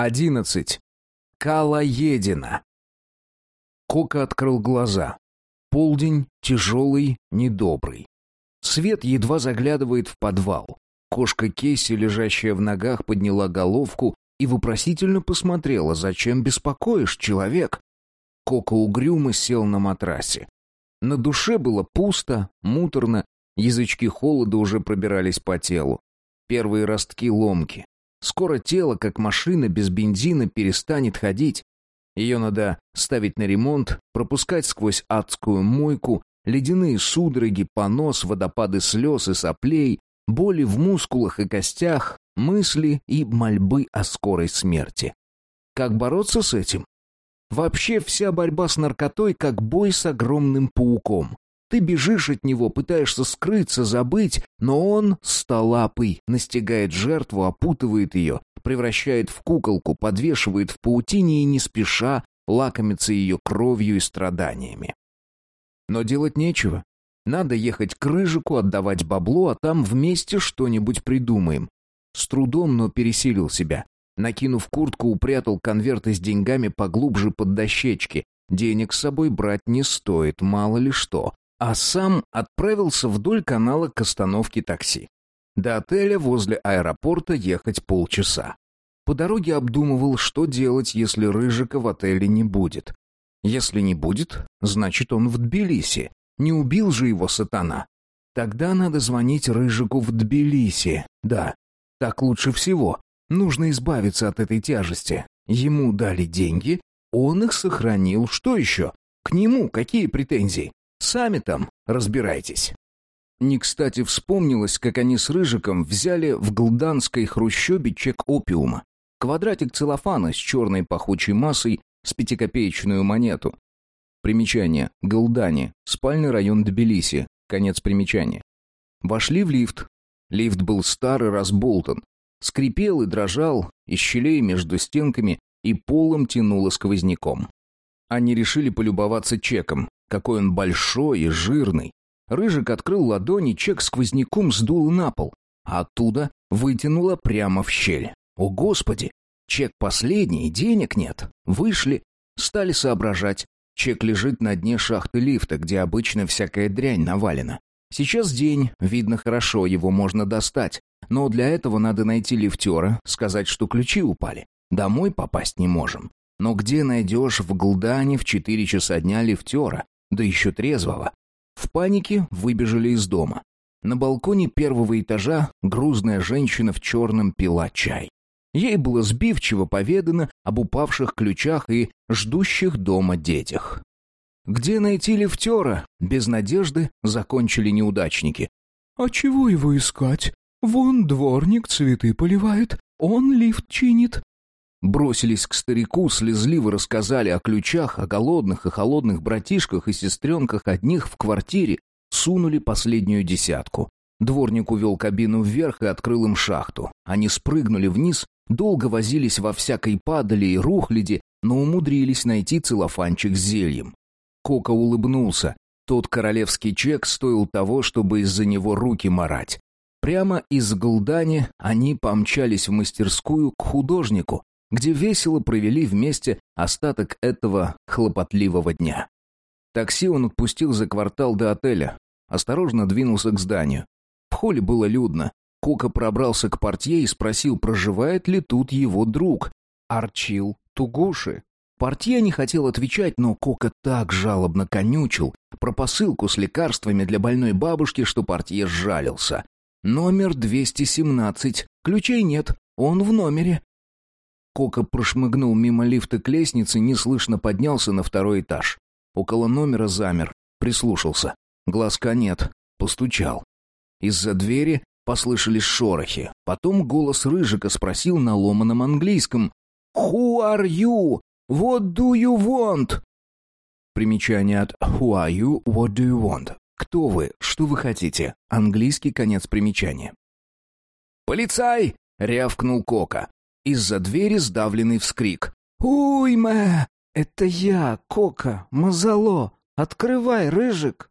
11. Калаедина. Кока открыл глаза. Полдень тяжелый, недобрый. Свет едва заглядывает в подвал. Кошка Кейси, лежащая в ногах, подняла головку и вопросительно посмотрела, зачем беспокоишь, человек? Кока угрюмо сел на матрасе. На душе было пусто, муторно, язычки холода уже пробирались по телу. Первые ростки ломки. Скоро тело, как машина без бензина, перестанет ходить. Ее надо ставить на ремонт, пропускать сквозь адскую мойку, ледяные судороги, понос, водопады слез и соплей, боли в мускулах и костях, мысли и мольбы о скорой смерти. Как бороться с этим? Вообще вся борьба с наркотой как бой с огромным пауком. Ты бежишь от него, пытаешься скрыться, забыть, но он, столапый, настигает жертву, опутывает ее, превращает в куколку, подвешивает в паутине и не спеша лакомится ее кровью и страданиями. Но делать нечего. Надо ехать к Рыжику, отдавать бабло, а там вместе что-нибудь придумаем. С трудом, но пересилил себя. Накинув куртку, упрятал конверты с деньгами поглубже под дощечки. Денег с собой брать не стоит, мало ли что а сам отправился вдоль канала к остановке такси. До отеля возле аэропорта ехать полчаса. По дороге обдумывал, что делать, если Рыжика в отеле не будет. Если не будет, значит он в Тбилиси. Не убил же его сатана. Тогда надо звонить Рыжику в Тбилиси. Да, так лучше всего. Нужно избавиться от этой тяжести. Ему дали деньги, он их сохранил. Что еще? К нему какие претензии? Сами там разбирайтесь. Не кстати вспомнилось, как они с Рыжиком взяли в голданской хрущобе чек опиума. Квадратик целлофана с черной пахучей массой с пятикопеечную монету. Примечание. Голдане. Спальный район Тбилиси. Конец примечания. Вошли в лифт. Лифт был старый, разболтан. Скрипел и дрожал, из щелей между стенками и полом тянуло сквозняком. Они решили полюбоваться чеком. Какой он большой и жирный. Рыжик открыл ладони, чек сквозняком сдул на пол, а оттуда вытянуло прямо в щель. О, Господи! Чек последний, денег нет. Вышли, стали соображать. Чек лежит на дне шахты лифта, где обычно всякая дрянь навалена. Сейчас день, видно хорошо, его можно достать. Но для этого надо найти лифтера, сказать, что ключи упали. Домой попасть не можем. Но где найдешь в Глдане в четыре часа дня лифтера? Да еще трезвого. В панике выбежали из дома. На балконе первого этажа грузная женщина в черном пила чай. Ей было сбивчиво поведано об упавших ключах и ждущих дома детях. Где найти лифтера? Без надежды закончили неудачники. «А чего его искать? Вон дворник цветы поливает, он лифт чинит. Бросились к старику, слезливо рассказали о ключах, о голодных и холодных братишках и сестренках одних в квартире, сунули последнюю десятку. Дворник увел кабину вверх и открыл им шахту. Они спрыгнули вниз, долго возились во всякой падали и рухляди, но умудрились найти целлофанчик с зельем. Кока улыбнулся. Тот королевский чек стоил того, чтобы из-за него руки марать. Прямо из Голдани они помчались в мастерскую к художнику, где весело провели вместе остаток этого хлопотливого дня. Такси он отпустил за квартал до отеля, осторожно двинулся к зданию. В холле было людно. Кока пробрался к портье и спросил, проживает ли тут его друг, Арчил Тугуши. Портье не хотел отвечать, но Кока так жалобно конючил про посылку с лекарствами для больной бабушки, что портье сжалился. «Номер 217. Ключей нет. Он в номере. Кока прошмыгнул мимо лифта к лестнице, неслышно поднялся на второй этаж. Около номера замер, прислушался. Глазка нет, постучал. Из-за двери послышались шорохи. Потом голос Рыжика спросил на ломаном английском «Who are you? What do you want?» Примечание от «Who are you? What do you want?» «Кто вы? Что вы хотите?» Английский конец примечания. «Полицай!» — рявкнул Кока. Из-за двери сдавленный вскрик. «Уйма! Это я, Кока, Мазало! Открывай, Рыжик!»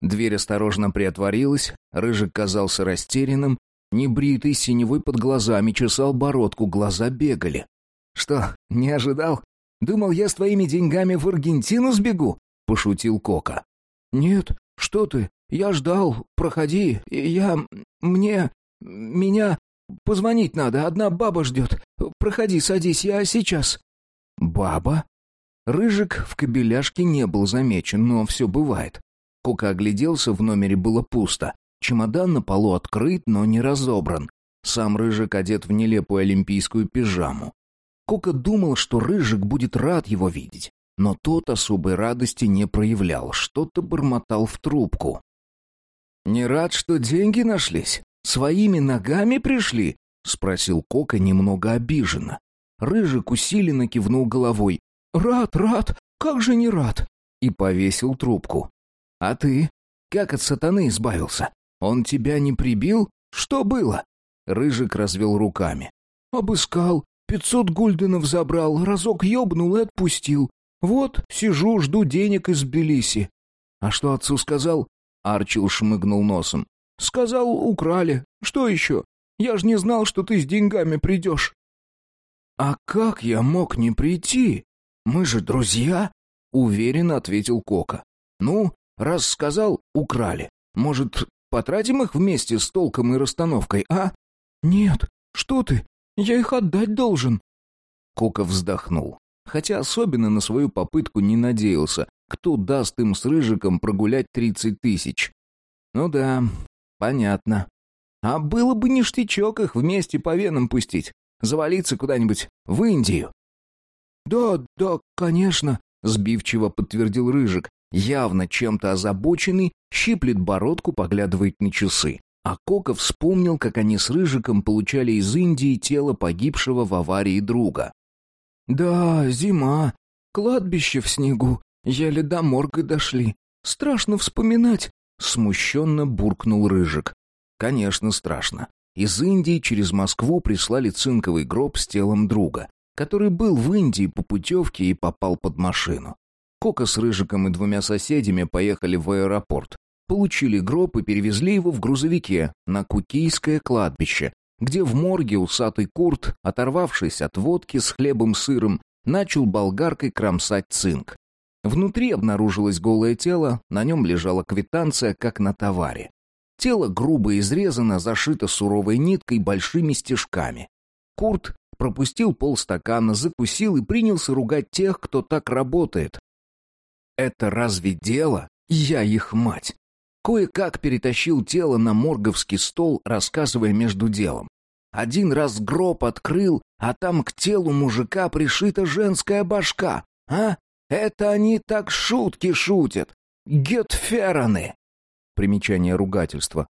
Дверь осторожно приотворилась, Рыжик казался растерянным, небритый, синевой под глазами, чесал бородку, глаза бегали. Что, не ожидал? Думал, я с твоими деньгами в Аргентину сбегу?» — пошутил Кока. «Нет, что ты, я ждал, проходи, я... мне... меня... позвонить надо, одна баба ждет. Проходи, садись, я сейчас». «Баба?» Рыжик в кабеляшке не был замечен, но все бывает. Кока огляделся, в номере было пусто. Чемодан на полу открыт, но не разобран. Сам Рыжик одет в нелепую олимпийскую пижаму. Кока думал, что Рыжик будет рад его видеть, но тот особой радости не проявлял, что-то бормотал в трубку. «Не рад, что деньги нашлись? Своими ногами пришли?» — спросил Кока немного обиженно. Рыжик усиленно кивнул головой. «Рад, рад, как же не рад!» И повесил трубку. «А ты? Как от сатаны избавился? Он тебя не прибил? Что было?» Рыжик развел руками. «Обыскал, пятьсот гульденов забрал, разок ёбнул и отпустил. Вот, сижу, жду денег из Тбилиси». «А что отцу сказал?» Арчил шмыгнул носом. «Сказал, украли. Что еще? Я ж не знал, что ты с деньгами придешь». «А как я мог не прийти? Мы же друзья?» — уверенно ответил Кока. «Ну, раз сказал, украли. Может, потратим их вместе с толком и расстановкой, а?» «Нет, что ты? Я их отдать должен». Кока вздохнул, хотя особенно на свою попытку не надеялся, кто даст им с Рыжиком прогулять тридцать тысяч. «Ну да, понятно. А было бы ништячок их вместе по венам пустить, завалиться куда-нибудь в Индию». «Да, да, конечно», — сбивчиво подтвердил Рыжик, явно чем-то озабоченный, щиплет бородку, поглядывает на часы. А Кока вспомнил, как они с Рыжиком получали из Индии тело погибшего в аварии друга. «Да, зима, кладбище в снегу, еле до морга дошли. Страшно вспоминать», — смущенно буркнул Рыжик. «Конечно, страшно. Из Индии через Москву прислали цинковый гроб с телом друга, который был в Индии по путевке и попал под машину. Кока с Рыжиком и двумя соседями поехали в аэропорт, получили гроб и перевезли его в грузовике на Кукийское кладбище, где в морге усатый Курт, оторвавшись от водки с хлебом-сыром, начал болгаркой кромсать цинк. Внутри обнаружилось голое тело, на нем лежала квитанция, как на товаре. Тело грубо изрезано, зашито суровой ниткой большими стежками. Курт пропустил полстакана, закусил и принялся ругать тех, кто так работает. «Это разве дело? Я их мать!» Кое-как перетащил тело на морговский стол, рассказывая между делом. Один раз гроб открыл, а там к телу мужика пришита женская башка. А? Это они так шутки шутят. Гетфераны. Примечание ругательства.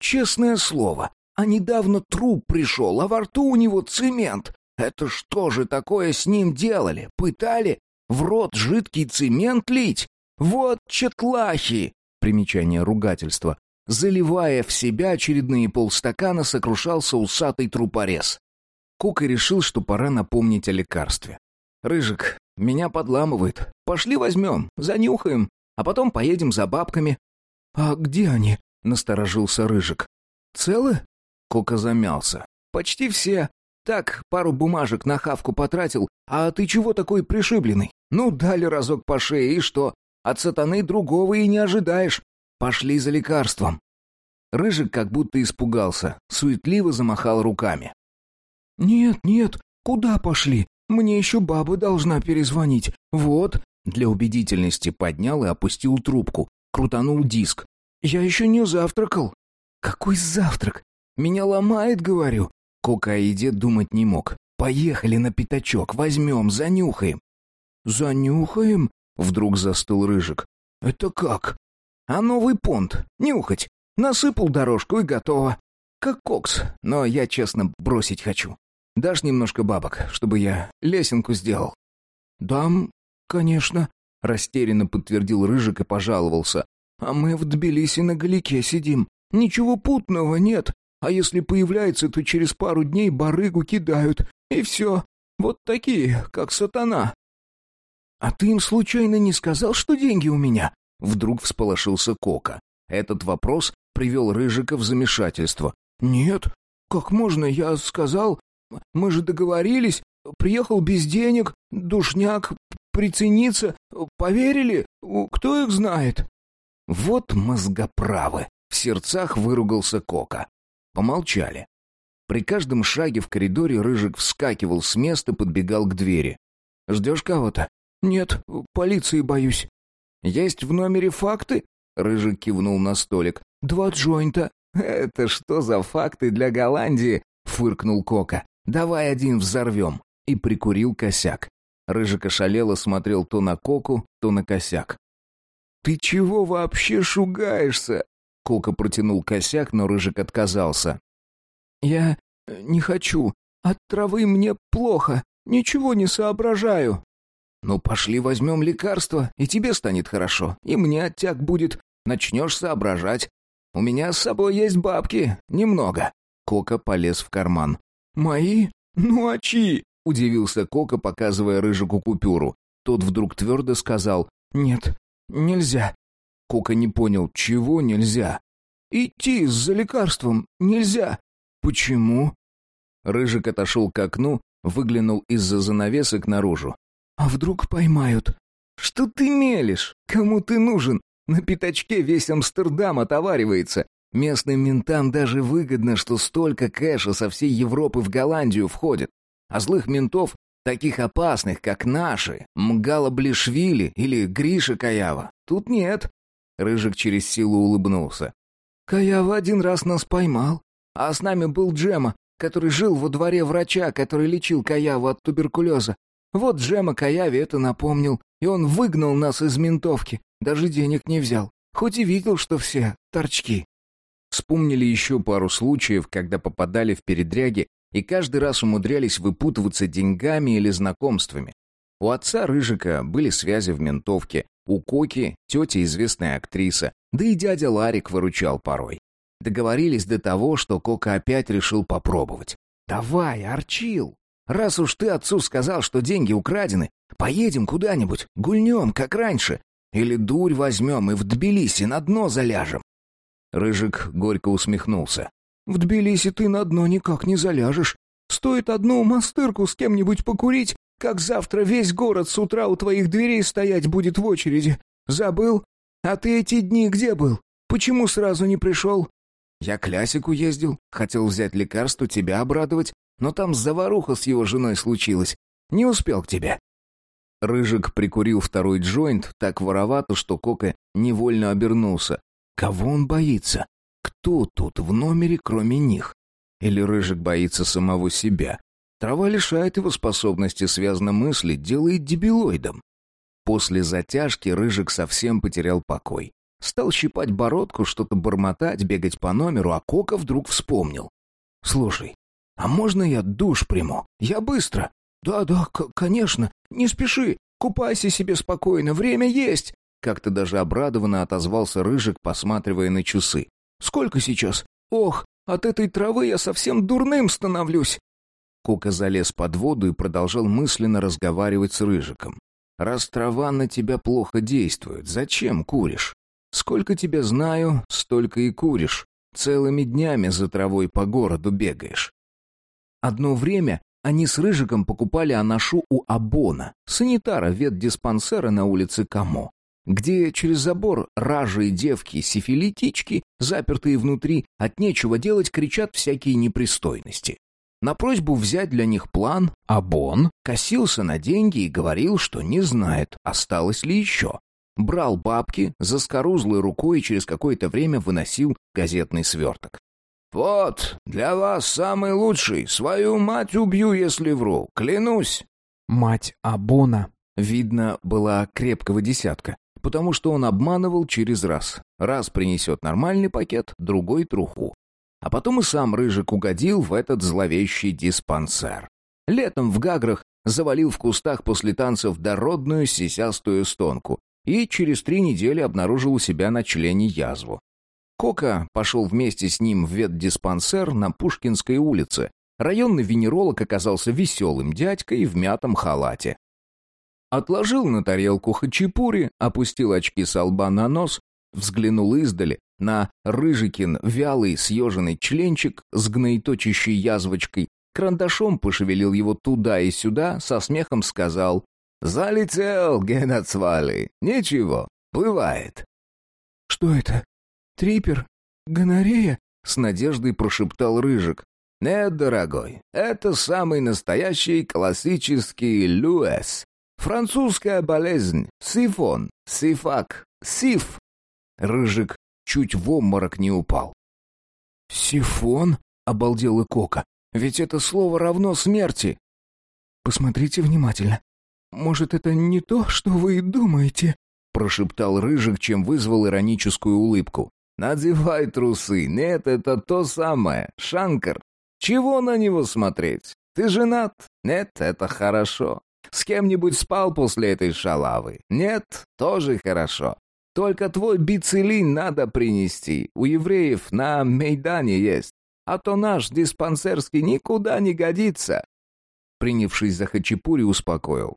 Честное слово, а недавно труп пришел, а во рту у него цемент. Это что же такое с ним делали? Пытали? В рот жидкий цемент лить? Вот четлахи! примечание ругательства, заливая в себя очередные полстакана, сокрушался усатый трупорез. Кука решил, что пора напомнить о лекарстве. «Рыжик, меня подламывает. Пошли возьмем, занюхаем, а потом поедем за бабками». «А где они?» — насторожился Рыжик. «Целы?» Кука замялся. «Почти все. Так, пару бумажек на хавку потратил. А ты чего такой пришибленный? Ну, дали разок по шее, и что? От сатаны другого и не ожидаешь. Пошли за лекарством». Рыжик как будто испугался, суетливо замахал руками. «Нет, нет, куда пошли? Мне еще баба должна перезвонить. Вот». Для убедительности поднял и опустил трубку, крутанул диск. «Я еще не завтракал». «Какой завтрак? Меня ломает, говорю». Кока о еде думать не мог. «Поехали на пятачок, возьмем, занюхаем». «Занюхаем?» Вдруг застыл Рыжик. «Это как?» «А новый понт. Нюхать. Насыпал дорожку и готово. Как кокс, но я, честно, бросить хочу. Дашь немножко бабок, чтобы я лесенку сделал?» «Дам, конечно», — растерянно подтвердил Рыжик и пожаловался. «А мы в Тбилиси на галике сидим. Ничего путного нет. А если появляется, то через пару дней барыгу кидают. И все. Вот такие, как сатана. «А ты им случайно не сказал, что деньги у меня?» Вдруг всполошился Кока. Этот вопрос привел Рыжика в замешательство. «Нет, как можно, я сказал? Мы же договорились, Приехал без денег, душняк, прицениться. Поверили? Кто их знает?» «Вот мозгоправы!» — в сердцах выругался Кока. Помолчали. При каждом шаге в коридоре Рыжик вскакивал с места, подбегал к двери. «Ждешь кого-то?» «Нет, полиции боюсь». «Есть в номере факты?» Рыжик кивнул на столик. «Два джойнта». «Это что за факты для Голландии?» — фыркнул Кока. «Давай один взорвем». И прикурил косяк. Рыжик ошалело смотрел то на Коку, то на косяк. «Ты чего вообще шугаешься?» Кока протянул косяк, но Рыжик отказался. «Я не хочу. От травы мне плохо. Ничего не соображаю». «Ну, пошли возьмем лекарство, и тебе станет хорошо, и мне оттяг будет. Начнешь соображать. У меня с собой есть бабки. Немного». Кока полез в карман. «Мои? Ну а чьи?» — удивился Кока, показывая Рыжику купюру. Тот вдруг твердо сказал «Нет, нельзя». Кока не понял, чего нельзя. «Идти за лекарством нельзя». «Почему?» Рыжик отошел к окну, выглянул из-за занавесок наружу. «А вдруг поймают?» «Что ты мелешь? Кому ты нужен? На пятачке весь Амстердам отоваривается. Местным ментам даже выгодно, что столько кэша со всей Европы в Голландию входит. А злых ментов, таких опасных, как наши, Мгала Блишвили или Гриша Каява, тут нет». Рыжик через силу улыбнулся. «Каява один раз нас поймал. А с нами был Джема, который жил во дворе врача, который лечил Каяву от туберкулеза. Вот Джема Каяве это напомнил, и он выгнал нас из ментовки, даже денег не взял, хоть и видел, что все торчки. Вспомнили еще пару случаев, когда попадали в передряги и каждый раз умудрялись выпутываться деньгами или знакомствами. У отца Рыжика были связи в ментовке, у Коки тетя известная актриса, да и дядя Ларик выручал порой. Договорились до того, что Кока опять решил попробовать. «Давай, Арчил, раз уж ты отцу сказал, что деньги украдены, поедем куда-нибудь, гульнем, как раньше, или дурь возьмем и в Тбилиси на дно заляжем». Рыжик горько усмехнулся. «В Тбилиси ты на дно никак не заляжешь. Стоит одну мастырку с кем-нибудь покурить, как завтра весь город с утра у твоих дверей стоять будет в очереди. Забыл? А ты эти дни где был? Почему сразу не пришел? Я к Лясику ездил, хотел взять лекарство, тебя обрадовать, но там заваруха с его женой случилась. Не успел к тебе». Рыжик прикурил второй джойнт так воровато, что Кока невольно обернулся. Кого он боится? Кто тут в номере, кроме них? Или Рыжик боится самого себя? Трава лишает его способности связно мыслить, делает дебилоидом. После затяжки Рыжик совсем потерял покой. Стал щипать бородку, что-то бормотать, бегать по номеру, а Кока вдруг вспомнил. «Слушай, а можно я душ приму? Я быстро». «Да-да, конечно. Не спеши. Купайся себе спокойно. Время есть». Как-то даже обрадованно отозвался Рыжик, посматривая на часы. «Сколько сейчас? Ох, от этой травы я совсем дурным становлюсь». Кока залез под воду и продолжал мысленно разговаривать с Рыжиком. «Раз трава на тебя плохо действует, зачем куришь? Сколько тебя знаю, столько и куришь. Целыми днями за травой по городу бегаешь. Одно время они с Рыжиком покупали анашу у Абона, санитара ветдиспансера на улице Камо, где через забор ражи и девки, сифилитички, запертые внутри, от нечего делать кричат всякие непристойности. На просьбу взять для них план Абон косился на деньги и говорил, что не знает, осталось ли еще брал бабки, заскорузлой рукой и через какое-то время выносил газетный сверток. «Вот, для вас самый лучший. Свою мать убью, если вру. Клянусь!» Мать Абона, видно, была крепкого десятка, потому что он обманывал через раз. Раз принесет нормальный пакет, другой — труху. А потом и сам Рыжик угодил в этот зловещий диспансер. Летом в Гаграх завалил в кустах после танцев дородную сисястую стонку, и через три недели обнаружил у себя на члене язву. Кока пошел вместе с ним в ветдиспансер на Пушкинской улице. Районный венеролог оказался веселым дядькой в мятом халате. Отложил на тарелку хачапури, опустил очки с лба на нос, взглянул издали на Рыжикин вялый съеженный членчик с гноеточащей язвочкой, карандашом пошевелил его туда и сюда, со смехом сказал «Залетел, Генацвали. Ничего, бывает». «Что это? Трипер? Гонорея?» — с надеждой прошептал Рыжик. «Нет, дорогой, это самый настоящий классический люэс. Французская болезнь, сифон, сифак, сиф». Рыжик чуть в обморок не упал. «Сифон?» — обалдел и Кока. «Ведь это слово равно смерти!» «Посмотрите внимательно. Может, это не то, что вы думаете?» — прошептал Рыжик, чем вызвал ироническую улыбку. «Надевай трусы. Нет, это то самое. Шанкар. Чего на него смотреть? Ты женат? Нет, это хорошо. С кем-нибудь спал после этой шалавы? Нет, тоже хорошо. Только твой бицелин надо принести. У евреев на Мейдане есть. А то наш диспансерский никуда не годится. Принявшись за хачапури, успокоил.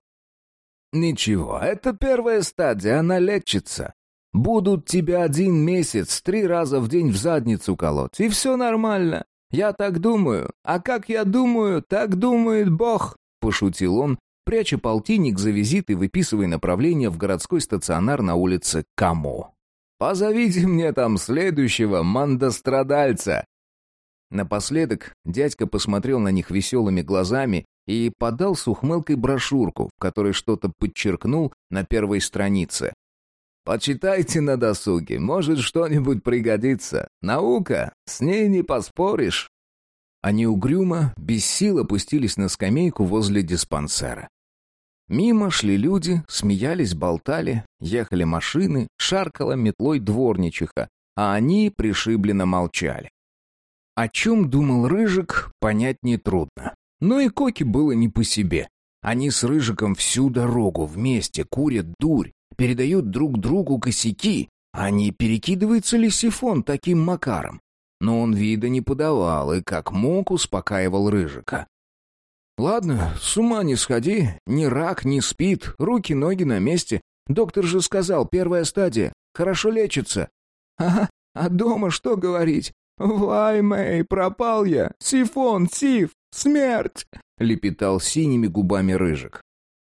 Ничего, это первая стадия, она лечится. Будут тебя один месяц три раза в день в задницу колоть, и все нормально. Я так думаю. А как я думаю, так думает Бог, пошутил он, пряча полтинник за визит и выписывая направление в городской стационар на улице Камо. «Позовите мне там следующего мандострадальца!» Напоследок дядька посмотрел на них веселыми глазами и подал с ухмылкой брошюрку, в которой что-то подчеркнул на первой странице. «Почитайте на досуге, может, что-нибудь пригодится. Наука, с ней не поспоришь». Они угрюмо, без сил опустились на скамейку возле диспансера. Мимо шли люди, смеялись, болтали, ехали машины, шаркала метлой дворничиха, а они пришибленно молчали. О чем думал Рыжик, понять нетрудно. Но и Коки было не по себе. Они с Рыжиком всю дорогу вместе курят дурь, передают друг другу косяки, а не перекидывается ли сифон таким макаром. Но он вида не подавал и как мог успокаивал Рыжика. «Ладно, с ума не сходи, ни рак, ни спит, руки-ноги на месте. Доктор же сказал, первая стадия, хорошо лечится». «Ага, а дома что говорить? Вай, Мэй, пропал я, сифон, сиф, смерть!» — лепетал синими губами Рыжик.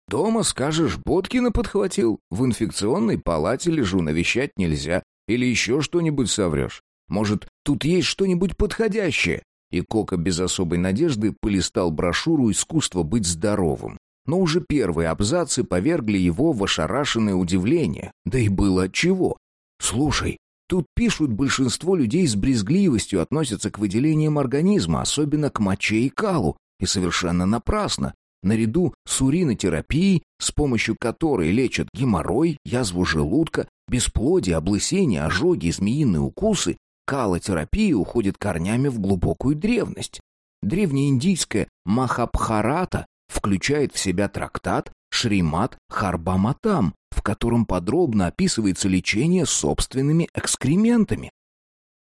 «Дома, скажешь, Боткина подхватил, в инфекционной палате лежу, навещать нельзя, или еще что-нибудь соврешь. Может, тут есть что-нибудь подходящее?» И Кока без особой надежды полистал брошюру «Искусство быть здоровым». Но уже первые абзацы повергли его в ошарашенное удивление. Да и было отчего. «Слушай, тут пишут, большинство людей с брезгливостью относятся к выделениям организма, особенно к моче и калу, и совершенно напрасно. Наряду с уринотерапией, с помощью которой лечат геморрой, язву желудка, бесплодие, облысение, ожоги змеиные укусы, Калотерапия уходит корнями в глубокую древность. Древнеиндийская Махабхарата включает в себя трактат Шримат Харбаматам, в котором подробно описывается лечение собственными экскрементами.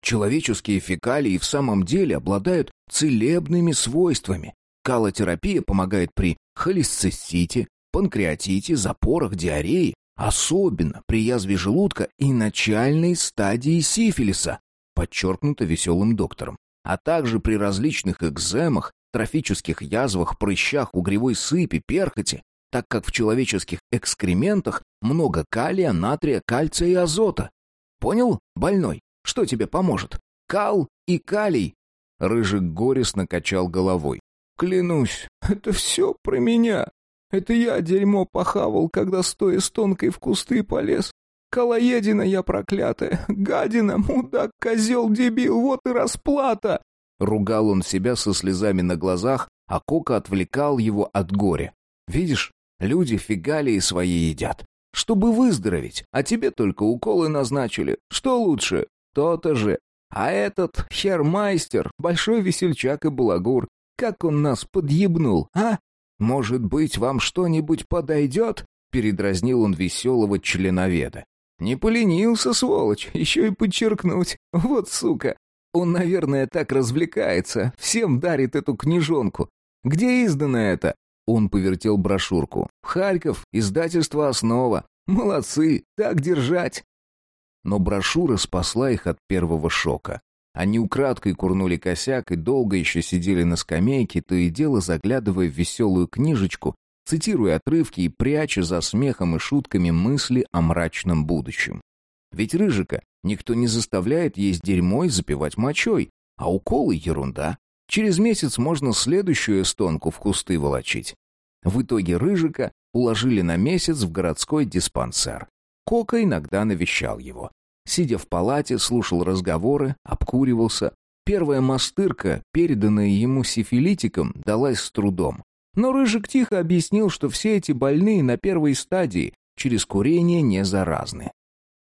Человеческие фекалии в самом деле обладают целебными свойствами. Калотерапия помогает при холецистите, панкреатите, запорах, диарее, особенно при язве желудка и начальной стадии сифилиса, подчеркнуто веселым доктором, а также при различных экземах, трофических язвах, прыщах, угревой сыпи, перхоти, так как в человеческих экскрементах много калия, натрия, кальция и азота. Понял, больной? Что тебе поможет? Кал и калий. Рыжик горестно качал головой. Клянусь, это все про меня. Это я дерьмо похавал, когда стоя с тонкой в кусты полез. Колоедина я проклятая, гадина, мудак, козел, дебил, вот и расплата!» Ругал он себя со слезами на глазах, а Кока отвлекал его от горя. «Видишь, люди фигалии свои едят, чтобы выздороветь, а тебе только уколы назначили. Что лучше? То-то же. А этот хермайстер, большой весельчак и балагур, как он нас подъебнул, а? Может быть, вам что-нибудь подойдет?» Передразнил он веселого членоведа. Не поленился, сволочь, еще и подчеркнуть. Вот сука. Он, наверное, так развлекается, всем дарит эту книжонку. Где издано это? Он повертел брошюрку. Харьков, издательство «Основа». Молодцы, так держать. Но брошюра спасла их от первого шока. Они украдкой курнули косяк и долго еще сидели на скамейке, то и дело заглядывая в веселую книжечку, цитируя отрывки и пряча за смехом и шутками мысли о мрачном будущем. Ведь Рыжика никто не заставляет есть дерьмо и запивать мочой, а уколы — ерунда. Через месяц можно следующую эстонку в кусты волочить. В итоге Рыжика уложили на месяц в городской диспансер. Кока иногда навещал его. Сидя в палате, слушал разговоры, обкуривался. Первая мастырка, переданная ему сифилитиком, далась с трудом. Но Рыжик тихо объяснил, что все эти больные на первой стадии через курение не заразны.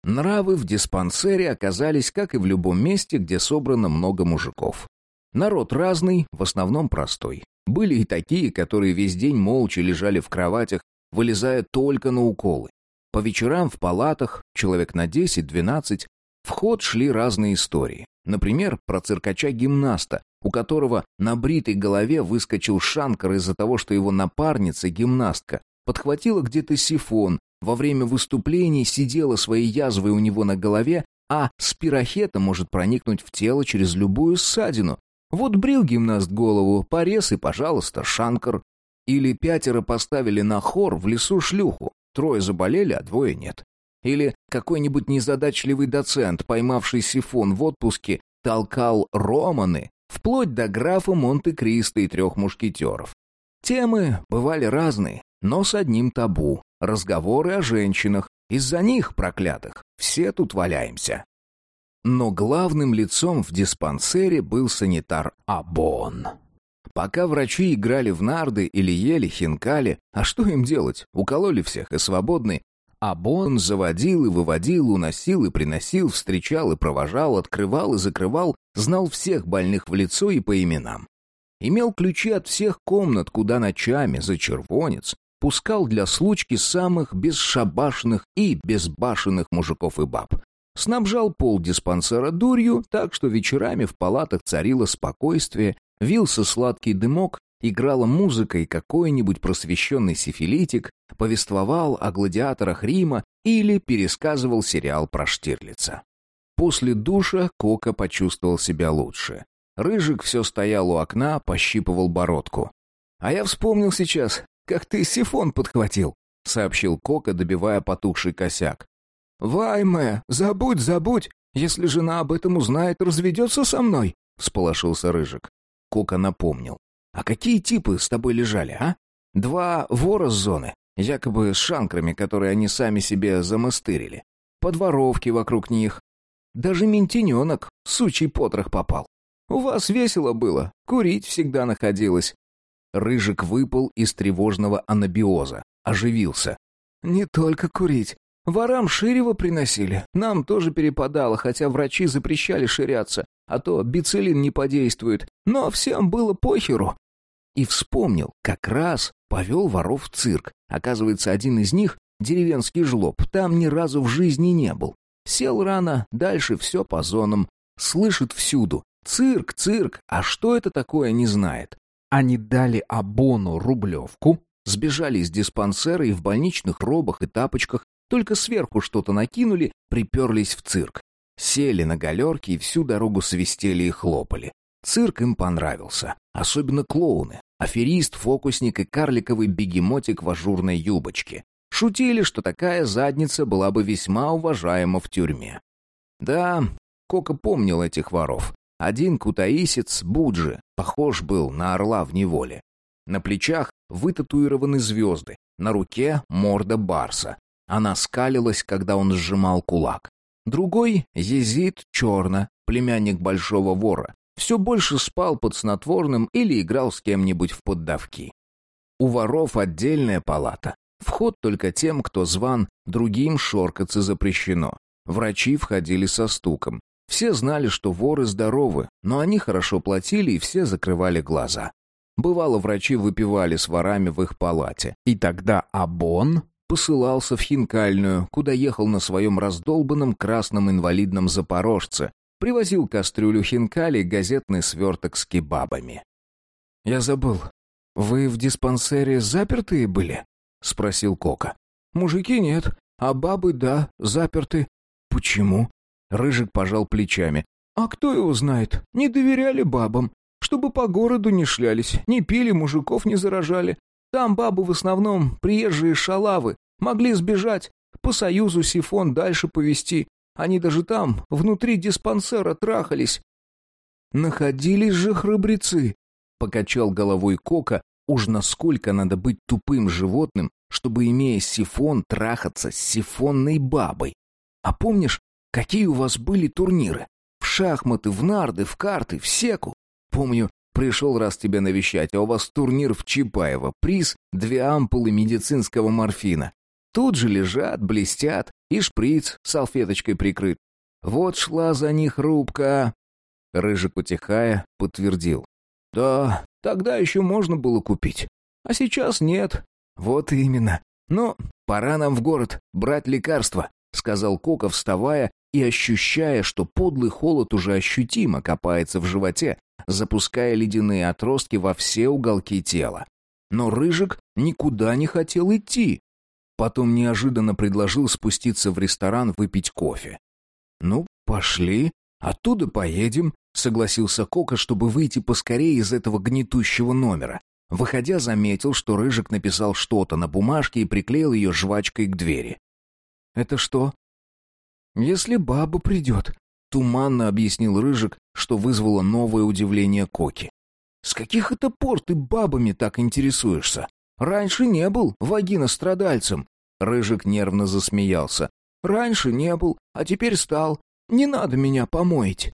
Нравы в диспансере оказались, как и в любом месте, где собрано много мужиков. Народ разный, в основном простой. Были и такие, которые весь день молча лежали в кроватях, вылезая только на уколы. По вечерам в палатах, человек на 10-12, в ход шли разные истории. Например, про циркача-гимнаста, у которого на бритой голове выскочил шанкар из-за того, что его напарница, гимнастка, подхватила где-то сифон, во время выступлений сидела своей язвой у него на голове, а спирохета может проникнуть в тело через любую ссадину. Вот брил гимнаст голову, порез и, пожалуйста, шанкар. Или пятеро поставили на хор в лесу шлюху, трое заболели, а двое нет. Или какой-нибудь незадачливый доцент, поймавший сифон в отпуске, толкал романы, вплоть до графа Монте-Кристо и трех мушкетеров. Темы бывали разные, но с одним табу — разговоры о женщинах. Из-за них, проклятых, все тут валяемся. Но главным лицом в диспансере был санитар Абон. Пока врачи играли в нарды или ели хинкали, а что им делать? Укололи всех и свободны, а Бон заводил и выводил, уносил и приносил, встречал и провожал, открывал и закрывал, знал всех больных в лицо и по именам. Имел ключи от всех комнат, куда ночами, за червонец, пускал для случки самых бесшабашных и безбашенных мужиков и баб. Снабжал пол диспансера дурью, так что вечерами в палатах царило спокойствие, вился сладкий дымок, играла музыка и какой-нибудь просвещенный сифилитик повествовал о гладиаторах Рима или пересказывал сериал про Штирлица. После душа Кока почувствовал себя лучше. Рыжик все стоял у окна, пощипывал бородку. «А я вспомнил сейчас, как ты сифон подхватил», — сообщил Кока, добивая потухший косяк. «Вайме, забудь, забудь! Если жена об этом узнает, разведется со мной!» — сполошился Рыжик. Кока напомнил. А какие типы с тобой лежали, а? Два вора с зоны, якобы с шанкрами, которые они сами себе замастырили. Подворовки вокруг них. Даже ментененок, сучий потрох попал. У вас весело было, курить всегда находилось. Рыжик выпал из тревожного анабиоза, оживился. Не только курить. Ворам ширево приносили, нам тоже перепадало, хотя врачи запрещали ширяться, а то бицелин не подействует. Но всем было похеру. И вспомнил, как раз повел воров в цирк. Оказывается, один из них — деревенский жлоб, там ни разу в жизни не был. Сел рано, дальше все по зонам. Слышит всюду. Цирк, цирк, а что это такое, не знает. Они дали Абону рублевку, сбежали из диспансера и в больничных робах и тапочках, только сверху что-то накинули, приперлись в цирк. Сели на галерки и всю дорогу свистели и хлопали. Цирк им понравился, особенно клоуны, аферист, фокусник и карликовый бегемотик в ажурной юбочке. Шутили, что такая задница была бы весьма уважаема в тюрьме. Да, Кока помнил этих воров. Один кутаисец, Буджи, похож был на орла в неволе. На плечах вытатуированы звезды, на руке морда барса. Она скалилась, когда он сжимал кулак. Другой — Езид Черно, племянник большого вора, все больше спал под снотворным или играл с кем-нибудь в поддавки. У воров отдельная палата. Вход только тем, кто зван, другим шоркаться запрещено. Врачи входили со стуком. Все знали, что воры здоровы, но они хорошо платили и все закрывали глаза. Бывало, врачи выпивали с ворами в их палате. И тогда Абон посылался в хинкальную, куда ехал на своем раздолбанном красном инвалидном запорожце, Привозил кастрюлю хинкали и газетный сверток с кебабами. «Я забыл. Вы в диспансере запертые были?» — спросил Кока. «Мужики нет, а бабы, да, заперты». «Почему?» — Рыжик пожал плечами. «А кто его знает? Не доверяли бабам. Чтобы по городу не шлялись, не пили, мужиков не заражали. Там бабы в основном приезжие шалавы, могли сбежать, по союзу сифон дальше повести. Они даже там, внутри диспансера, трахались. Находились же храбрецы, покачал головой Кока, уж насколько надо быть тупым животным, чтобы, имея сифон, трахаться с сифонной бабой. А помнишь, какие у вас были турниры? В шахматы, в нарды, в карты, в секу. Помню, пришел раз тебя навещать, а у вас турнир в Чапаево. Приз — две ампулы медицинского морфина. Тут же лежат, блестят, и шприц салфеточкой прикрыт. Вот шла за них рубка. Рыжик, утихая, подтвердил. Да, тогда еще можно было купить. А сейчас нет. Вот именно. Но пора нам в город брать лекарства, сказал Кока, вставая и ощущая, что подлый холод уже ощутимо копается в животе, запуская ледяные отростки во все уголки тела. Но Рыжик никуда не хотел идти. Потом неожиданно предложил спуститься в ресторан выпить кофе. «Ну, пошли, оттуда поедем», — согласился Кока, чтобы выйти поскорее из этого гнетущего номера. Выходя, заметил, что Рыжик написал что-то на бумажке и приклеил ее жвачкой к двери. «Это что?» «Если баба придет», — туманно объяснил Рыжик, что вызвало новое удивление Коки. «С каких это пор ты бабами так интересуешься? Раньше не был вагинострадальцем». Рыжик нервно засмеялся. «Раньше не был, а теперь стал. Не надо меня помоить».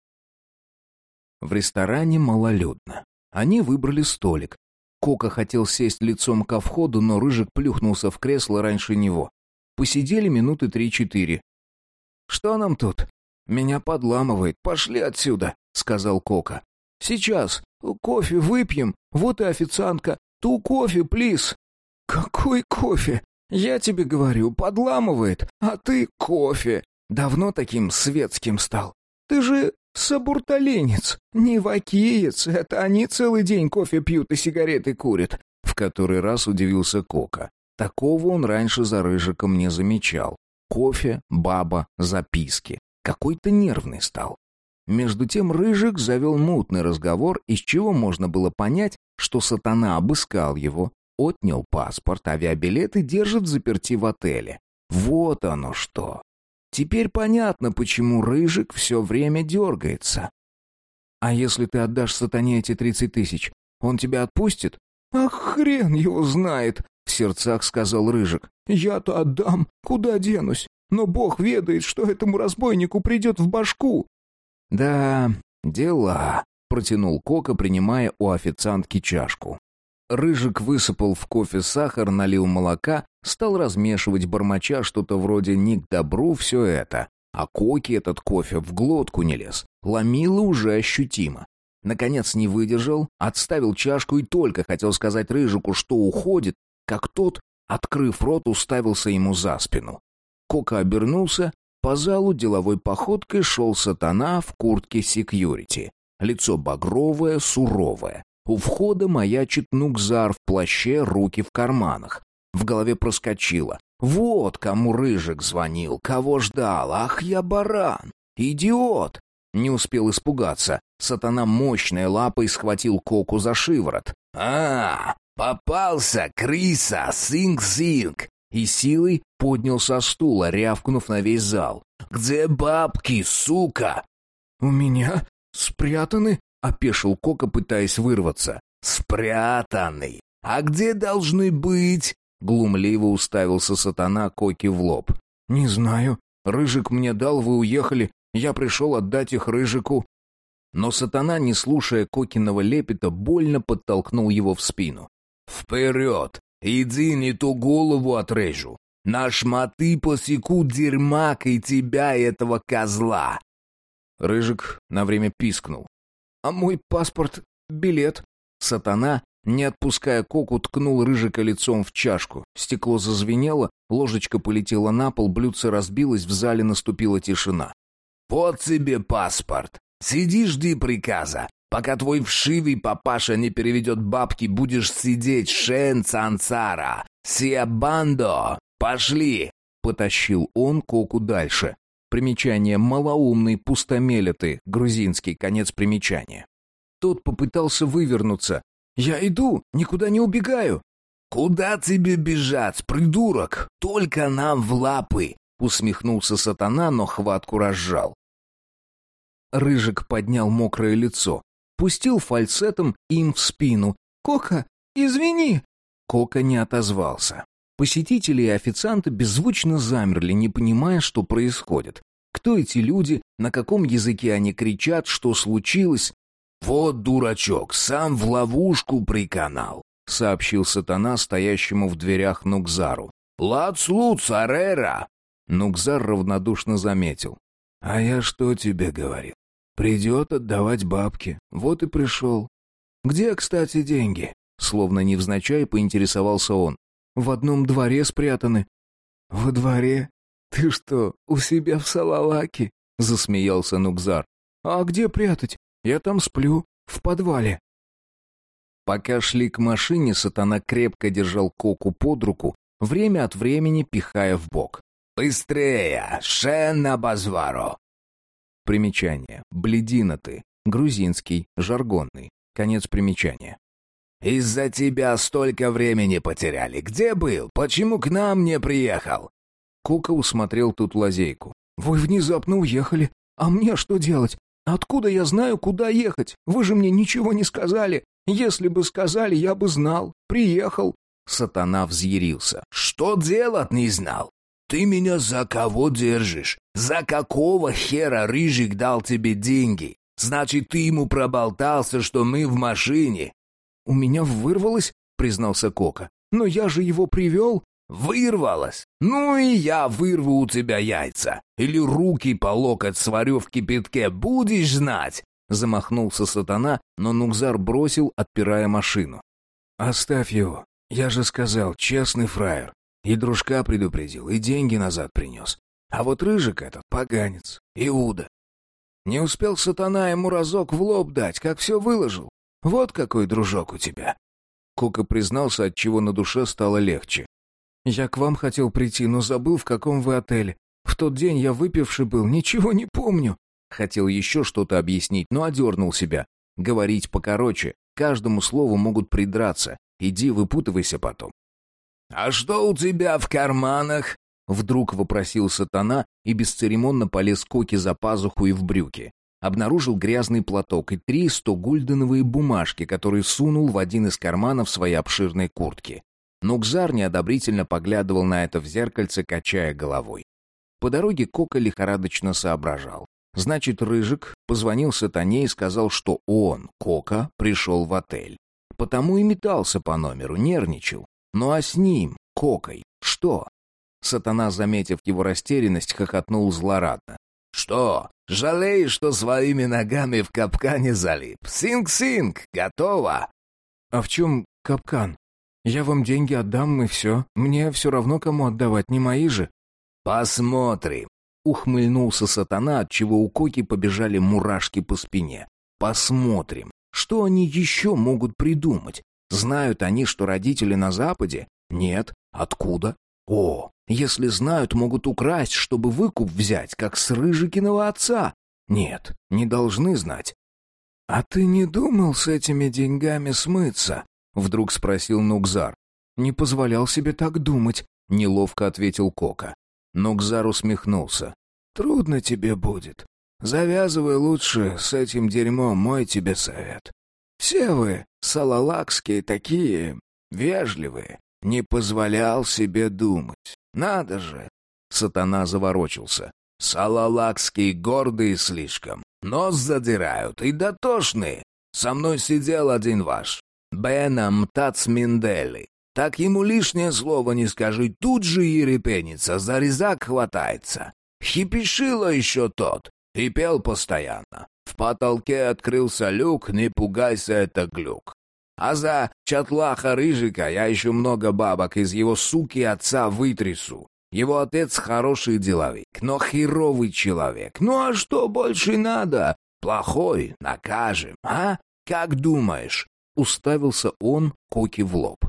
В ресторане малолюдно. Они выбрали столик. Кока хотел сесть лицом ко входу, но Рыжик плюхнулся в кресло раньше него. Посидели минуты три-четыре. «Что нам тут?» «Меня подламывает. Пошли отсюда», — сказал Кока. «Сейчас. Кофе выпьем. Вот и официантка. Ту кофе, плиз». «Какой кофе? Я тебе говорю, подламывает. А ты кофе. Давно таким светским стал. Ты же сабурталенец, не вакиец. Это они целый день кофе пьют и сигареты курят». В который раз удивился Кока. Такого он раньше за Рыжиком не замечал. Кофе, баба, записки. Какой-то нервный стал. Между тем Рыжик завел мутный разговор, из чего можно было понять, что сатана обыскал его, отнял паспорт, авиабилеты держит заперти в отеле. Вот оно что. Теперь понятно, почему Рыжик все время дергается. А если ты отдашь сатане эти тридцать тысяч, он тебя отпустит? Ах, хрен его знает, в сердцах сказал Рыжик. «Я-то отдам, куда денусь? Но Бог ведает, что этому разбойнику придет в башку». «Да, дела», — протянул Кока, принимая у официантки чашку. Рыжик высыпал в кофе сахар, налил молока, стал размешивать бормоча что-то вроде «не к добру все это». А Коки этот кофе в глотку не лез. Ломило уже ощутимо. Наконец не выдержал, отставил чашку и только хотел сказать Рыжику, что уходит, как тот, открыв рот, уставился ему за спину. Кока обернулся, по залу деловой походкой шел сатана в куртке секьюрити. Лицо багровое, суровое. У входа маячит Нукзар в плаще, руки в карманах. В голове проскочило. Вот кому Рыжик звонил, кого ждал. Ах, я баран! Идиот! Не успел испугаться. Сатана мощной лапой схватил Коку за шиворот. «А, «Попался, крыса! Синг-синг!» И силой поднял со стула, рявкнув на весь зал. «Где бабки, сука?» «У меня спрятаны?» — опешил Кока, пытаясь вырваться. «Спрятаны! А где должны быть?» Глумливо уставился сатана Коки в лоб. «Не знаю. Рыжик мне дал, вы уехали. Я пришел отдать их Рыжику». Но сатана, не слушая Кокиного лепета, больно подтолкнул его в спину. «Вперед! Иди, не ту голову отрежу! На шмоты посекут дерьмак и тебя, этого козла!» Рыжик на время пискнул. «А мой паспорт, билет?» Сатана, не отпуская коку, ткнул Рыжика лицом в чашку. Стекло зазвенело, ложечка полетела на пол, блюдце разбилось, в зале наступила тишина. «Вот тебе паспорт! Сиди, жди приказа! Пока твой вшивый папаша не переведет бабки, будешь сидеть, Шен Цанцара. Сиабандо, пошли!» Потащил он Коку дальше. Примечание «малоумный пустомелеты», грузинский, конец примечания. Тот попытался вывернуться. «Я иду, никуда не убегаю». «Куда тебе бежать, придурок? Только нам в лапы!» Усмехнулся сатана, но хватку разжал. Рыжик поднял мокрое лицо, пустил фальцетом им в спину. «Кока, извини!» Кока не отозвался. Посетители и официанты беззвучно замерли, не понимая, что происходит. Кто эти люди, на каком языке они кричат, что случилось? «Вот дурачок, сам в ловушку приканал», — сообщил сатана стоящему в дверях Нукзару. «Лац-луц, арера!» Нукзар равнодушно заметил. «А я что тебе говорил? Придет отдавать бабки. Вот и пришел. Где, кстати, деньги?» Словно невзначай поинтересовался он. «В одном дворе спрятаны». «Во дворе? Ты что, у себя в Салалаке?» Засмеялся Нукзар. «А где прятать? Я там сплю, в подвале». Пока шли к машине, сатана крепко держал Коку под руку, время от времени пихая в бок. «Быстрее! Шен базваро!» Примечание. Блединоты. Грузинский, жаргонный. Конец примечания. «Из-за тебя столько времени потеряли. Где был? Почему к нам не приехал?» Кука усмотрел тут лазейку. «Вы внезапно уехали. А мне что делать? Откуда я знаю, куда ехать? Вы же мне ничего не сказали. Если бы сказали, я бы знал. Приехал». Сатана взъярился. «Что делать не знал? Ты меня за кого держишь? За какого хера Рыжик дал тебе деньги? Значит, ты ему проболтался, что мы в машине. «У меня вырвалось», — признался Кока. «Но я же его привел». «Вырвалось? Ну и я вырву у тебя яйца. Или руки по локоть сварю в кипятке, будешь знать!» Замахнулся сатана, но Нукзар бросил, отпирая машину. «Оставь его. Я же сказал, честный фраер. И дружка предупредил, и деньги назад принес. А вот Рыжик этот поганец, Иуда. Не успел сатана ему разок в лоб дать, как все выложил. Вот какой дружок у тебя. Кока признался, от чего на душе стало легче. Я к вам хотел прийти, но забыл, в каком вы отеле. В тот день я выпивший был, ничего не помню. Хотел еще что-то объяснить, но одернул себя. Говорить покороче. Каждому слову могут придраться. Иди, выпутывайся потом. «А что у тебя в карманах?» Вдруг вопросил сатана и бесцеремонно полез Коки за пазуху и в брюки. Обнаружил грязный платок и три стогульденовые бумажки, которые сунул в один из карманов своей обширной куртки. Нукзар неодобрительно поглядывал на это в зеркальце, качая головой. По дороге Кока лихорадочно соображал. Значит, Рыжик позвонил Сатане и сказал, что он, Кока, пришел в отель. Потому и метался по номеру, нервничал. Ну а с ним, Кокой, что? Сатана, заметив его растерянность, хохотнул злорадно. «Что, жалеешь, что своими ногами в капкане залип? Синг-синг, готово!» «А в чем капкан? Я вам деньги отдам, и все. Мне все равно, кому отдавать, не мои же». «Посмотрим!» — ухмыльнулся сатана, отчего у Коки побежали мурашки по спине. «Посмотрим. Что они еще могут придумать? Знают они, что родители на Западе? Нет. Откуда? О, если знают, могут украсть, чтобы выкуп взять, как с Рыжикиного отца. Нет, не должны знать. «А ты не думал с этими деньгами смыться?» — вдруг спросил Нукзар. «Не позволял себе так думать», — неловко ответил Кока. Нукзар усмехнулся. «Трудно тебе будет. Завязывай лучше с этим дерьмом, мой тебе совет. Все вы, салалакские, такие вежливые, не позволял себе думать. Надо же!» Сатана заворочился. «Салалакские гордые слишком. Нос задирают и дотошные. Со мной сидел один ваш. Бенам Тацминдели. Так ему лишнее слово не скажи, тут же и репенится, за резак хватается. Хипишило еще тот, и пел постоянно. В потолке открылся люк, не пугайся, это глюк. А за чатлаха Рыжика я еще много бабок из его суки отца вытрясу. Его отец хороший деловик, но херовый человек. Ну а что больше надо? Плохой, накажем, а? Как думаешь?» Уставился он Коки в лоб.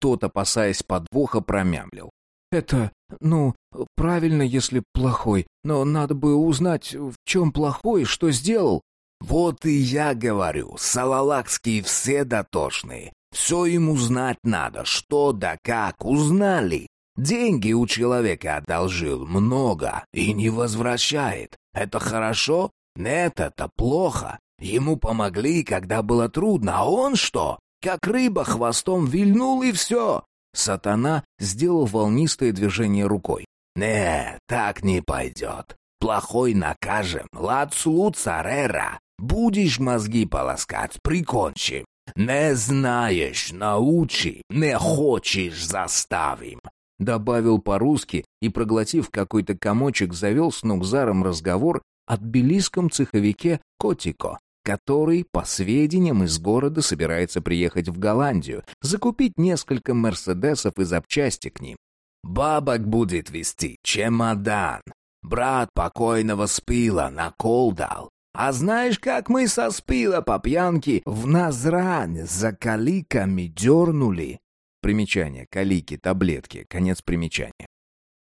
Тот, опасаясь подвоха, промямлил. Это, ну, правильно, если плохой, но надо бы узнать, в чем плохой, что сделал». «Вот и я говорю, салалакские все дотошные. Все им узнать надо, что да как, узнали. Деньги у человека одолжил много и не возвращает. Это хорошо? Нет, это плохо. Ему помогли, когда было трудно, а он что? Как рыба хвостом вильнул и все. Сатана сделал волнистое движение рукой. «Не, так не пойдет. Плохой накажем. Лацлу царера. Будешь мозги полоскать, прикончим. Не знаешь, научи. Не хочешь, заставим. Добавил по-русски и, проглотив какой-то комочек, завел с Нукзаром разговор о тбилисском цеховике Котико, который, по сведениям из города, собирается приехать в Голландию, закупить несколько «Мерседесов» и запчасти к ним. «Бабок будет вести, чемодан. Брат покойного Спила на кол дал. А знаешь, как мы со Спила по пьянке в Назрань за каликами дернули?» Примечание. Калики, таблетки. Конец примечания.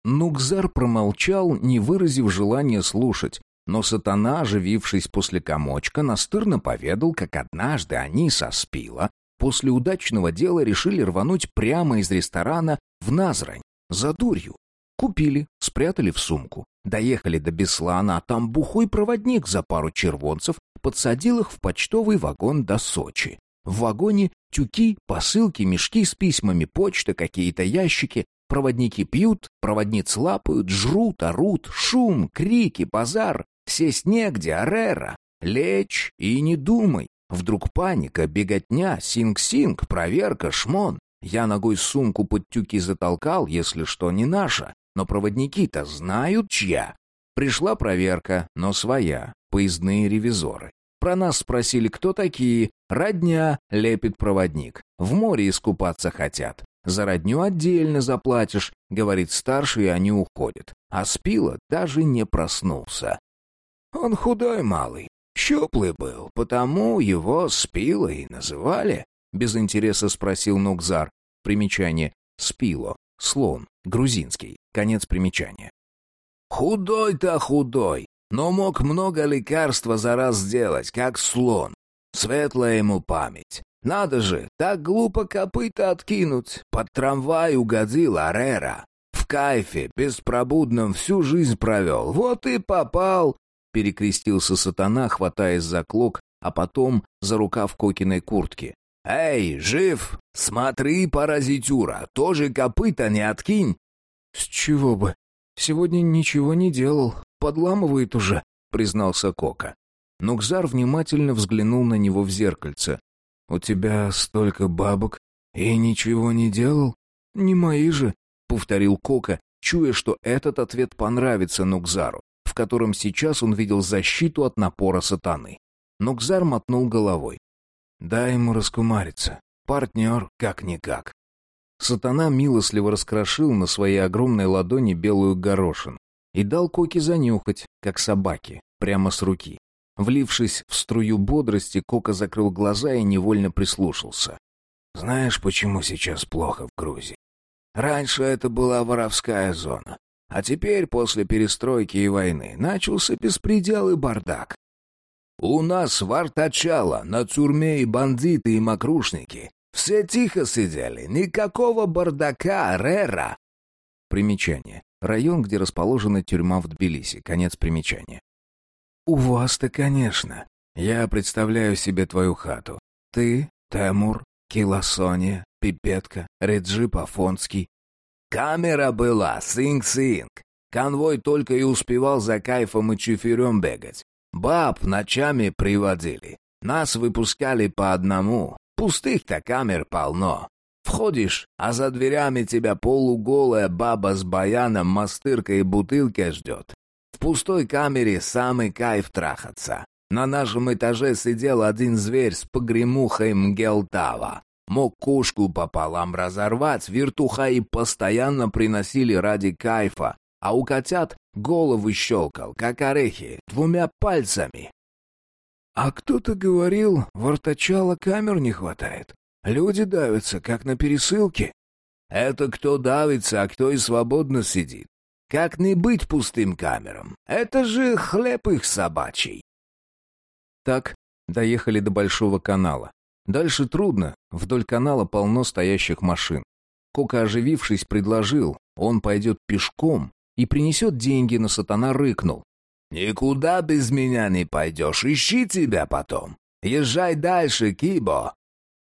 Нукзар промолчал, не выразив желания слушать, но сатана, оживившись после комочка, настырно поведал, как однажды они со Спила после удачного дела решили рвануть прямо из ресторана в Назрань, за дурью. Купили, спрятали в сумку. Доехали до Беслана, а там бухой проводник за пару червонцев подсадил их в почтовый вагон до Сочи. В вагоне тюки, посылки, мешки с письмами, почта, какие-то ящики. Проводники пьют, проводниц лапают, жрут, орут, шум, крики, базар. Сесть негде, арера. Лечь и не думай. Вдруг паника, беготня, синг-синг, проверка, шмон. Я ногой сумку под тюки затолкал, если что, не наша. Но проводники-то знают, чья. Пришла проверка, но своя, поездные ревизоры. Про нас спросили, кто такие. Родня, лепит проводник. В море искупаться хотят. За родню отдельно заплатишь, говорит старший, и они уходят. А Спила даже не проснулся. Он худой малый, щуплый был, потому его Спила и называли. Без интереса спросил Нукзар. Примечание. Спило. Слон. Грузинский. Конец примечания. Худой-то худой, но мог много лекарства за раз сделать, как слон. Светлая ему память. Надо же, так глупо копыта откинуть. Под трамвай угодил Арера. В кайфе, беспробудном всю жизнь провел. Вот и попал. Перекрестился сатана, хватаясь за клок, а потом за рукав Кокиной куртки. «Эй, жив! Смотри, паразитюра, тоже копыта не откинь!» «С чего бы? Сегодня ничего не делал подламывает уже», — признался Кока. Нукзар внимательно взглянул на него в зеркальце. «У тебя столько бабок и ничего не делал? Не мои же», — повторил Кока, чуя, что этот ответ понравится Нукзару, в котором сейчас он видел защиту от напора сатаны. Нукзар мотнул головой. «Дай ему раскумариться. Партнер как-никак». Сатана милостливо раскрошил на своей огромной ладони белую горошину и дал Коке занюхать, как собаке, прямо с руки. Влившись в струю бодрости, Кока закрыл глаза и невольно прислушался. «Знаешь, почему сейчас плохо в Грузии? Раньше это была воровская зона, а теперь, после перестройки и войны, начался беспредел и бардак. У нас в Ортачала, на тюрьме и бандиты, и мокрушники. Все тихо сидели, никакого бардака, рера. Примечание. Район, где расположена тюрьма в Тбилиси. Конец примечания. «У вас-то, конечно. Я представляю себе твою хату. Ты, Темур, Килосония, Пипетка, Реджип Афонский». «Камера была, синг-синг. Конвой только и успевал за кайфом и чиферем бегать. Баб ночами приводили. Нас выпускали по одному. Пустых-то камер полно. Входишь, а за дверями тебя полуголая баба с баяном, мастыркой и бутылкой ждет. В пустой камере самый кайф трахаться. На нашем этаже сидел один зверь с погремухой Мгелтава. Мог кошку пополам разорвать, вертуха и постоянно приносили ради кайфа, а у котят головы щелкал, как орехи, двумя пальцами. «А кто-то говорил, вортачала камер не хватает. Люди давятся, как на пересылке. Это кто давится, а кто и свободно сидит. Как не быть пустым камерам? Это же хлеб их собачий. Так доехали до Большого канала. Дальше трудно, вдоль канала полно стоящих машин. Кока, оживившись, предложил, он пойдет пешком и принесет деньги, но сатана рыкнул. «Никуда без меня не пойдешь, ищи тебя потом. Езжай дальше, Кибо!»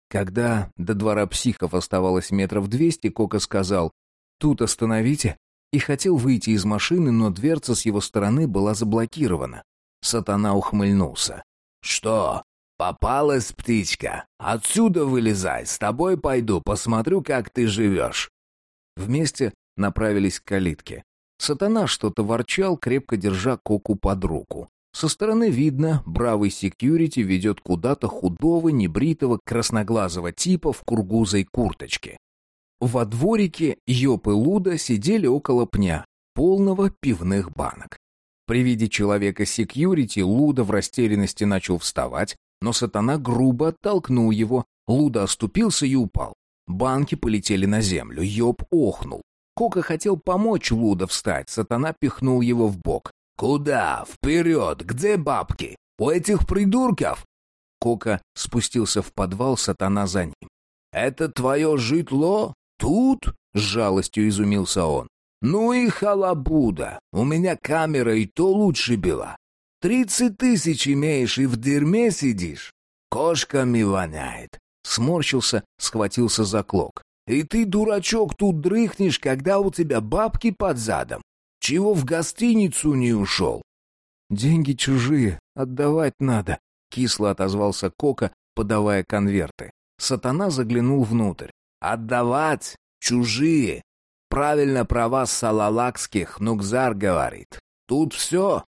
Когда до двора психов оставалось метров двести, Кока сказал «Тут остановите» и хотел выйти из машины, но дверца с его стороны была заблокирована. Сатана ухмыльнулся. «Что? Попалась птичка? Отсюда вылезай, с тобой пойду, посмотрю, как ты живешь». Вместе направились к калитке. Сатана что-то ворчал, крепко держа Коку под руку. Со стороны видно, бравый секьюрити ведет куда-то худого, небритого, красноглазого типа в кургузой курточке. Во дворике Йоп и Луда сидели около пня, полного пивных банок. При виде человека секьюрити Луда в растерянности начал вставать, но сатана грубо оттолкнул его, Луда оступился и упал. Банки полетели на землю, Йоп охнул. Кока хотел помочь Луда встать, сатана пихнул его в бок. «Куда? Вперед! Где бабки? У этих придурков?» Кока спустился в подвал, сатана за ним. «Это твое житло? Тут?» — с жалостью изумился он. «Ну и халабуда! У меня камера и то лучше была. Тридцать тысяч имеешь и в дерьме сидишь. Кошками воняет». Сморщился, схватился за клок. «И ты, дурачок, тут дрыхнешь, когда у тебя бабки под задом. Чего в гостиницу не ушел?» «Деньги чужие, отдавать надо», — кисло отозвался Кока, подавая конверты. Сатана заглянул внутрь. «Отдавать? Чужие. Правильно про вас салалакских Нукзар говорит. Тут все».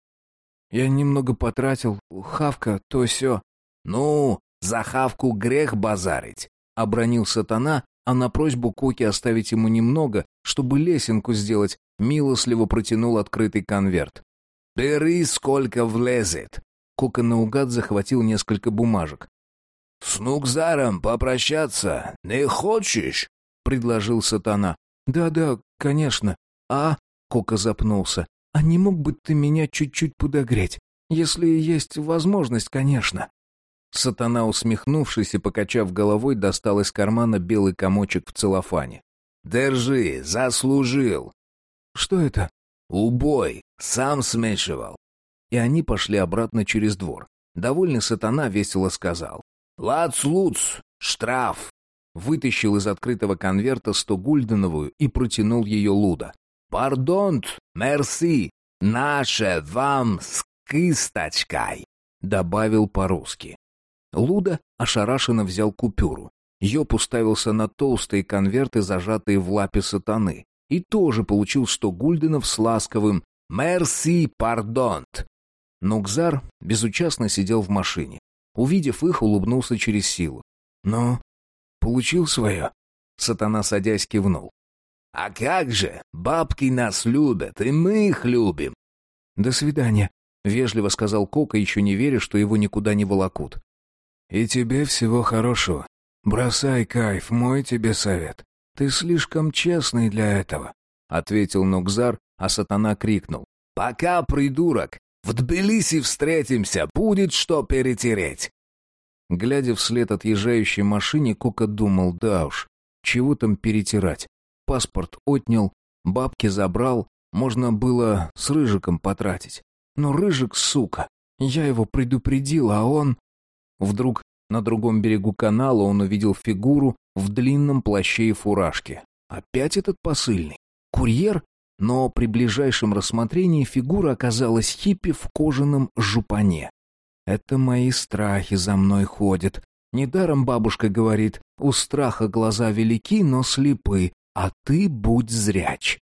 «Я немного потратил. Хавка, то все». «Ну, за хавку грех базарить», — обронил Сатана, а на просьбу Коки оставить ему немного, чтобы лесенку сделать, милостливо протянул открытый конверт. «Бери, сколько влезет!» Кока наугад захватил несколько бумажек. «С Нукзаром попрощаться не хочешь?» — предложил сатана. «Да-да, конечно. А...» — Кока запнулся. «А не мог бы ты меня чуть-чуть подогреть? Если есть возможность, конечно». Сатана, усмехнувшись и покачав головой, достал из кармана белый комочек в целлофане. «Держи, заслужил!» «Что это?» «Убой! Сам смешивал!» И они пошли обратно через двор. Довольный сатана весело сказал. «Лац-луц! Штраф!» Вытащил из открытого конверта сто гульденовую и протянул ее Луда. «Пардонт! Мерси! Наше вам с кисточкой!» Добавил по-русски. Луда ошарашенно взял купюру. Йоп уставился на толстые конверты, зажатые в лапе сатаны, и тоже получил сто гульденов с ласковым «Мерси, пардонт». Нукзар безучастно сидел в машине. Увидев их, улыбнулся через силу. «Ну, получил свое?» Сатана, садясь, кивнул. «А как же? Бабки нас любят, и мы их любим». «До свидания», — вежливо сказал Кока, еще не веря, что его никуда не волокут. «И тебе всего хорошего. Бросай кайф, мой тебе совет. Ты слишком честный для этого», — ответил Нукзар, а сатана крикнул. «Пока, придурок! В Тбилиси встретимся, будет что перетереть!» Глядя вслед отъезжающей машине, Кока думал, да уж, чего там перетирать. Паспорт отнял, бабки забрал, можно было с Рыжиком потратить. Но Рыжик, сука, я его предупредил, а он... Вдруг на другом берегу канала он увидел фигуру в длинном плаще и фуражке. Опять этот посыльный? Курьер? Но при ближайшем рассмотрении фигура оказалась хиппи в кожаном жупане. «Это мои страхи за мной ходят. Недаром бабушка говорит, у страха глаза велики, но слепы, а ты будь зряч».